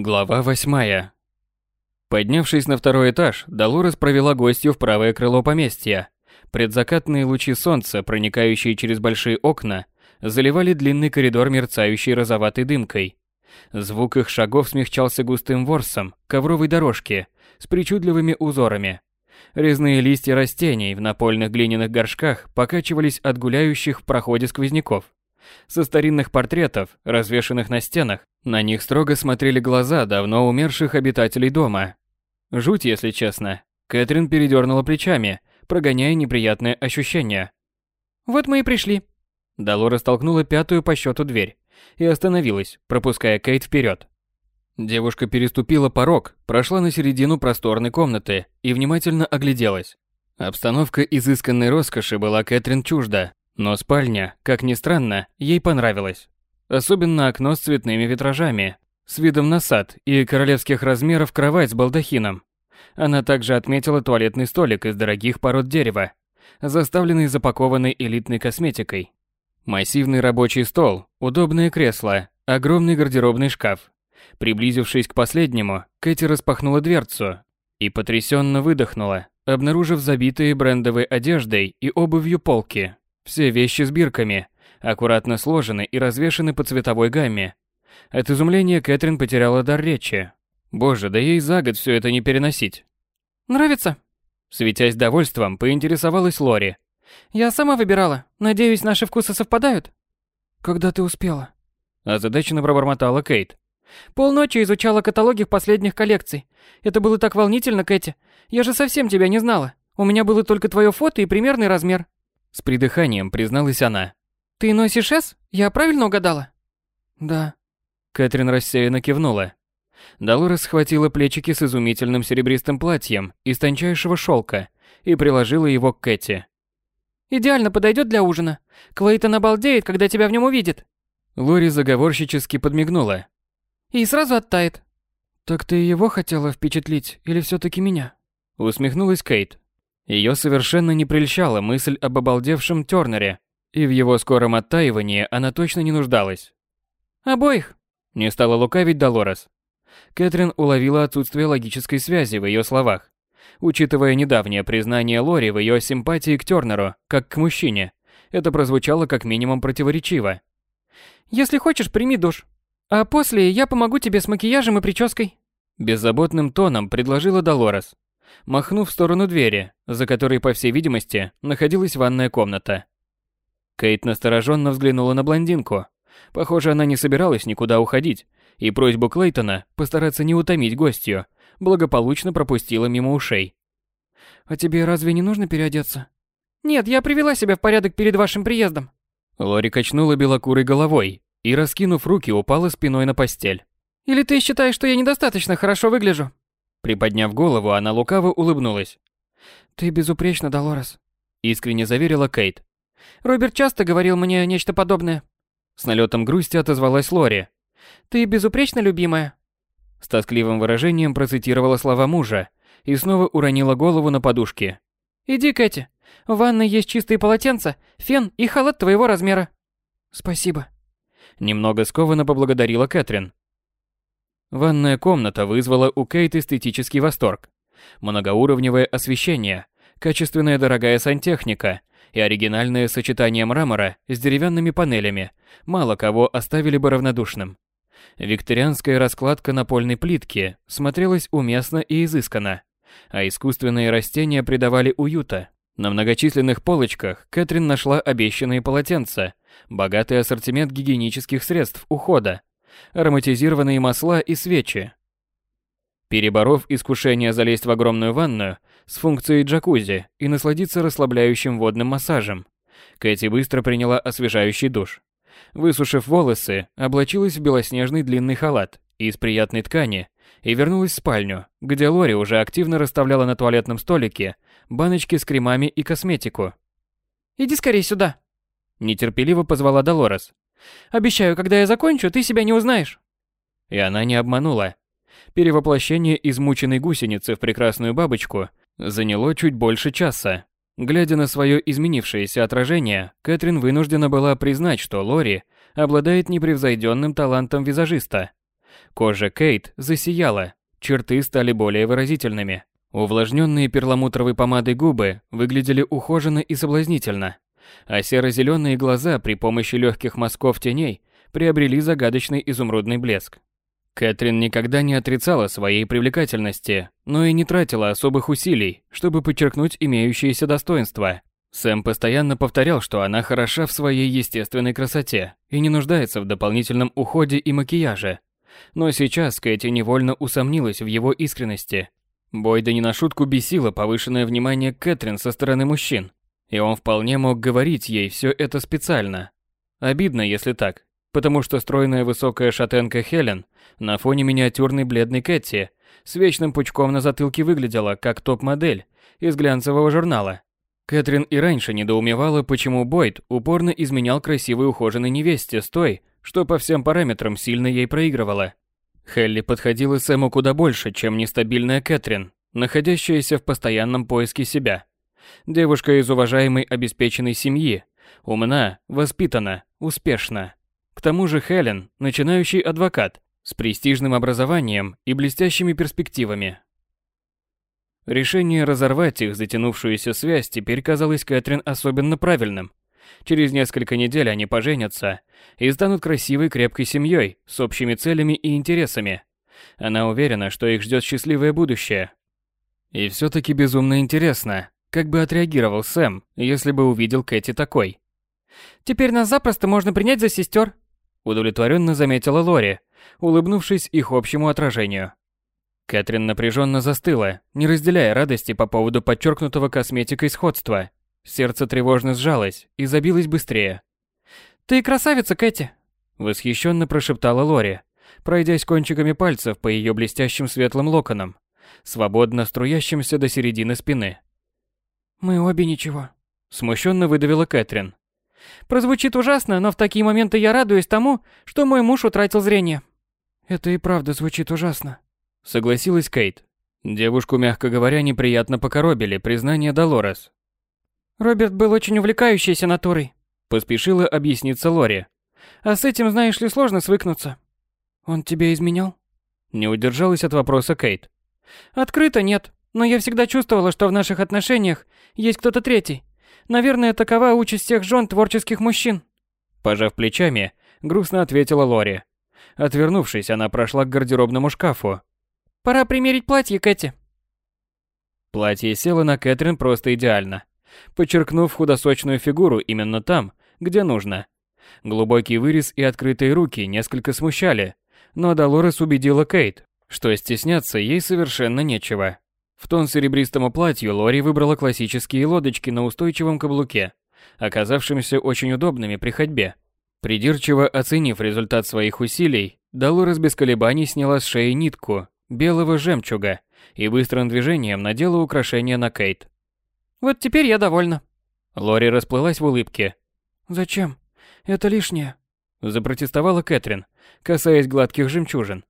Глава восьмая. Поднявшись на второй этаж, Долорес провела гостью в правое крыло поместья. Предзакатные лучи солнца, проникающие через большие окна, заливали длинный коридор мерцающей розоватой дымкой. Звук их шагов смягчался густым ворсом ковровой дорожки с причудливыми узорами. Резные листья растений в напольных глиняных горшках покачивались от гуляющих в проходе сквозняков. Со старинных портретов, развешанных на стенах, на них строго смотрели глаза давно умерших обитателей дома. Жуть, если честно. Кэтрин передернула плечами, прогоняя неприятное ощущение. «Вот мы и пришли». Долора столкнула пятую по счету дверь и остановилась, пропуская Кейт вперед. Девушка переступила порог, прошла на середину просторной комнаты и внимательно огляделась. Обстановка изысканной роскоши была Кэтрин чужда, но спальня, как ни странно, ей понравилась. Особенно окно с цветными витражами, с видом на сад и королевских размеров кровать с балдахином. Она также отметила туалетный столик из дорогих пород дерева, заставленный запакованной элитной косметикой. Массивный рабочий стол, удобное кресло, огромный гардеробный шкаф. Приблизившись к последнему, Кэти распахнула дверцу и потрясенно выдохнула, обнаружив забитые брендовой одеждой и обувью полки. Все вещи с бирками, аккуратно сложены и развешаны по цветовой гамме. От изумления Кэтрин потеряла дар речи. Боже, да ей за год все это не переносить. «Нравится?» Светясь довольством, поинтересовалась Лори. «Я сама выбирала. Надеюсь, наши вкусы совпадают?» «Когда ты успела?» Озадаченно пробормотала Кейт. «Полночи изучала каталоги последних коллекций. Это было так волнительно, Кэти. Я же совсем тебя не знала. У меня было только твое фото и примерный размер. С придыханием призналась она. «Ты носишь «С»? Я правильно угадала?» «Да». Кэтрин рассеянно кивнула. Долорес схватила плечики с изумительным серебристым платьем из тончайшего шелка и приложила его к Кэти. «Идеально подойдет для ужина. Клейтон обалдеет, когда тебя в нем увидит». Лори заговорщически подмигнула. «И сразу оттает». «Так ты его хотела впечатлить или все таки меня?» Усмехнулась Кейт. Ее совершенно не прельщала мысль об обалдевшем Тёрнере, и в его скором оттаивании она точно не нуждалась. «Обоих!» Не стала лукавить Долорес. Кэтрин уловила отсутствие логической связи в ее словах. Учитывая недавнее признание Лори в ее симпатии к Тёрнеру, как к мужчине, это прозвучало как минимум противоречиво. «Если хочешь, прими душ. А после я помогу тебе с макияжем и прической». Беззаботным тоном предложила Долорес махнув в сторону двери, за которой, по всей видимости, находилась ванная комната. Кейт настороженно взглянула на блондинку. Похоже, она не собиралась никуда уходить, и просьбу Клейтона постараться не утомить гостью благополучно пропустила мимо ушей. «А тебе разве не нужно переодеться?» «Нет, я привела себя в порядок перед вашим приездом». Лори качнула белокурой головой и, раскинув руки, упала спиной на постель. «Или ты считаешь, что я недостаточно хорошо выгляжу?» Приподняв голову, она лукаво улыбнулась. «Ты безупречна, Долорес», — искренне заверила Кейт. «Роберт часто говорил мне нечто подобное». С налетом грусти отозвалась Лори. «Ты безупречна, любимая?» С тоскливым выражением процитировала слова мужа и снова уронила голову на подушки. «Иди, Кэти. В ванной есть чистые полотенца, фен и халат твоего размера». «Спасибо». Немного скованно поблагодарила Кэтрин. Ванная комната вызвала у Кейт эстетический восторг. Многоуровневое освещение, качественная дорогая сантехника и оригинальное сочетание мрамора с деревянными панелями мало кого оставили бы равнодушным. Викторианская раскладка напольной плитки смотрелась уместно и изысканно, а искусственные растения придавали уюта. На многочисленных полочках Кэтрин нашла обещанные полотенца, богатый ассортимент гигиенических средств ухода, ароматизированные масла и свечи. Переборов искушение залезть в огромную ванную с функцией джакузи и насладиться расслабляющим водным массажем, Кэти быстро приняла освежающий душ. Высушив волосы, облачилась в белоснежный длинный халат из приятной ткани и вернулась в спальню, где Лори уже активно расставляла на туалетном столике баночки с кремами и косметику. «Иди скорее сюда!» Нетерпеливо позвала Долорес, Обещаю, когда я закончу, ты себя не узнаешь. И она не обманула. Перевоплощение измученной гусеницы в прекрасную бабочку заняло чуть больше часа. Глядя на свое изменившееся отражение, Кэтрин вынуждена была признать, что Лори обладает непревзойденным талантом визажиста. Кожа Кейт засияла, черты стали более выразительными. Увлажненные перламутровой помадой губы выглядели ухоженно и соблазнительно, а серо-зеленые глаза при помощи легких мазков теней приобрели загадочный изумрудный блеск. Кэтрин никогда не отрицала своей привлекательности, но и не тратила особых усилий, чтобы подчеркнуть имеющиеся достоинства. Сэм постоянно повторял, что она хороша в своей естественной красоте и не нуждается в дополнительном уходе и макияже. Но сейчас Кэти невольно усомнилась в его искренности. Бойда не на шутку бесила повышенное внимание Кэтрин со стороны мужчин, и он вполне мог говорить ей все это специально. Обидно, если так, потому что стройная высокая шатенка Хелен на фоне миниатюрной бледной Кэти с вечным пучком на затылке выглядела как топ-модель из глянцевого журнала. Кэтрин и раньше недоумевала, почему Бойд упорно изменял красивой ухоженной невесте с той, что по всем параметрам сильно ей проигрывала. Хелли подходила Сэму куда больше, чем нестабильная Кэтрин, находящаяся в постоянном поиске себя. Девушка из уважаемой обеспеченной семьи, умна, воспитана, успешна. К тому же Хелен – начинающий адвокат с престижным образованием и блестящими перспективами. Решение разорвать их затянувшуюся связь теперь казалось Кэтрин особенно правильным. Через несколько недель они поженятся и станут красивой крепкой семьей с общими целями и интересами. Она уверена, что их ждет счастливое будущее. И все-таки безумно интересно, как бы отреагировал Сэм, если бы увидел Кэти такой. «Теперь нас запросто можно принять за сестер», удовлетворенно заметила Лори, улыбнувшись их общему отражению. Кэтрин напряженно застыла, не разделяя радости по поводу подчеркнутого косметикой сходства. Сердце тревожно сжалось и забилось быстрее. «Ты красавица, Кэти!» Восхищенно прошептала Лори, пройдясь кончиками пальцев по ее блестящим светлым локонам, свободно струящимся до середины спины. «Мы обе ничего», — смущенно выдавила Кэтрин. Прозвучит ужасно, но в такие моменты я радуюсь тому, что мой муж утратил зрение. Это и правда звучит ужасно. Согласилась Кейт. Девушку, мягко говоря, неприятно покоробили признание Долорес. Роберт был очень увлекающейся натурой. Поспешила объясниться Лори. А с этим, знаешь ли, сложно свыкнуться. Он тебе изменял? Не удержалась от вопроса Кейт. Открыто нет, но я всегда чувствовала, что в наших отношениях есть кто-то третий. Наверное, такова участь всех жен творческих мужчин. Пожав плечами, грустно ответила Лори. Отвернувшись, она прошла к гардеробному шкафу. Пора примерить платье, Кэти. Платье село на Кэтрин просто идеально, подчеркнув худосочную фигуру именно там, где нужно. Глубокий вырез и открытые руки несколько смущали, но Долорес убедила Кейт, что стесняться ей совершенно нечего. В тон серебристому платью Лори выбрала классические лодочки на устойчивом каблуке, оказавшимися очень удобными при ходьбе. Придирчиво оценив результат своих усилий, Долорес без колебаний сняла с шеи нитку белого жемчуга и быстрым движением надела украшение на Кейт. «Вот теперь я довольна». Лори расплылась в улыбке. «Зачем? Это лишнее», – запротестовала Кэтрин, касаясь гладких жемчужин.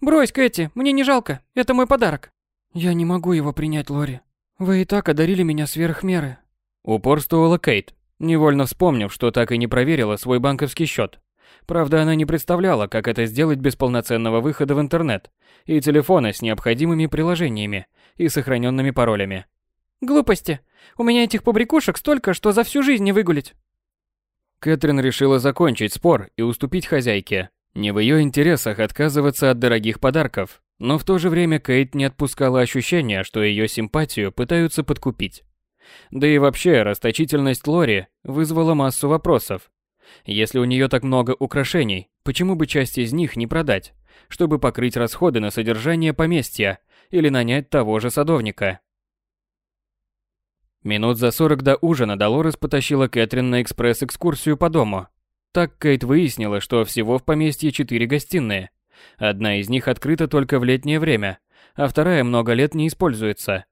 «Брось, Кэти, мне не жалко, это мой подарок». «Я не могу его принять, Лори. Вы и так одарили меня сверх меры». Упорствовала Кейт, невольно вспомнив, что так и не проверила свой банковский счет. Правда, она не представляла, как это сделать без полноценного выхода в интернет и телефона с необходимыми приложениями и сохраненными паролями. «Глупости. У меня этих побрякушек столько, что за всю жизнь не выгулить». Кэтрин решила закончить спор и уступить хозяйке. Не в ее интересах отказываться от дорогих подарков, но в то же время Кейт не отпускала ощущения, что ее симпатию пытаются подкупить. Да и вообще, расточительность Лори вызвала массу вопросов. Если у нее так много украшений, почему бы часть из них не продать, чтобы покрыть расходы на содержание поместья или нанять того же садовника? Минут за сорок до ужина Долорес потащила Кэтрин на экспресс-экскурсию по дому. Так Кейт выяснила, что всего в поместье четыре гостиные, Одна из них открыта только в летнее время, а вторая много лет не используется.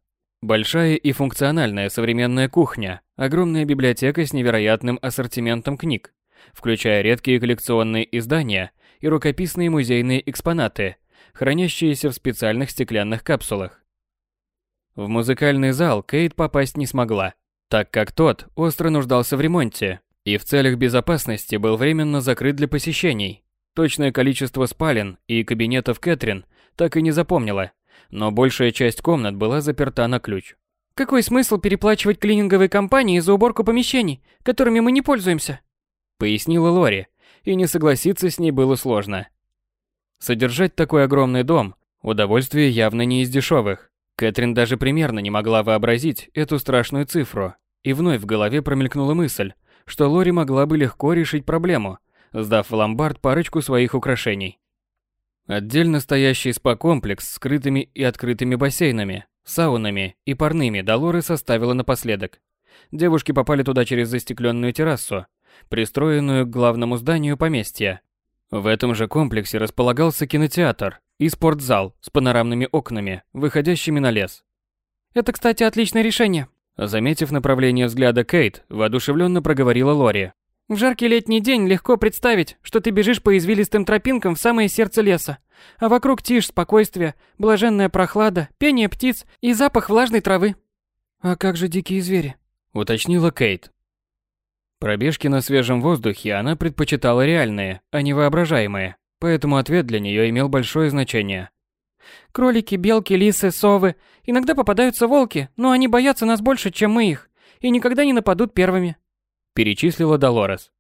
Большая и функциональная современная кухня, огромная библиотека с невероятным ассортиментом книг, включая редкие коллекционные издания и рукописные музейные экспонаты, хранящиеся в специальных стеклянных капсулах. В музыкальный зал Кейт попасть не смогла, так как тот остро нуждался в ремонте и в целях безопасности был временно закрыт для посещений. Точное количество спален и кабинетов Кэтрин так и не запомнила, но большая часть комнат была заперта на ключ. Какой смысл переплачивать клининговой компании за уборку помещений, которыми мы не пользуемся? Пояснила Лори, и не согласиться с ней было сложно. Содержать такой огромный дом – удовольствие явно не из дешевых. Кэтрин даже примерно не могла вообразить эту страшную цифру, и вновь в голове промелькнула мысль, что Лори могла бы легко решить проблему, сдав в ломбард парочку своих украшений. Отдельно стоящий спа-комплекс с скрытыми и открытыми бассейнами, саунами и парными Долоры составила напоследок. Девушки попали туда через застекленную террасу, пристроенную к главному зданию поместья. В этом же комплексе располагался кинотеатр и спортзал с панорамными окнами, выходящими на лес. Это, кстати, отличное решение. Заметив направление взгляда Кейт, воодушевленно проговорила Лори. В жаркий летний день легко представить, что ты бежишь по извилистым тропинкам в самое сердце леса, а вокруг тишь, спокойствие, блаженная прохлада, пение птиц и запах влажной травы. А как же дикие звери? Уточнила Кейт. Пробежки на свежем воздухе она предпочитала реальные, а не воображаемые, поэтому ответ для нее имел большое значение. Кролики, белки, лисы, совы. Иногда попадаются волки, но они боятся нас больше, чем мы их, и никогда не нападут первыми перечислила Долорес.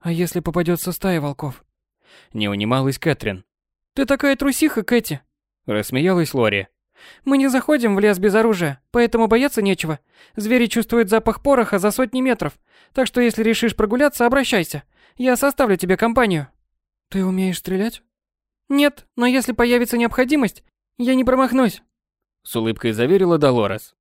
А если попадется стая волков? Не унималась Кэтрин. Ты такая трусиха, Кэти, рассмеялась Лори. Мы не заходим в лес без оружия, поэтому бояться нечего. Звери чувствуют запах пороха за сотни метров, так что если решишь прогуляться, обращайся. Я составлю тебе компанию. Ты умеешь стрелять? Нет, но если появится необходимость, я не промахнусь. С улыбкой заверила Долорес.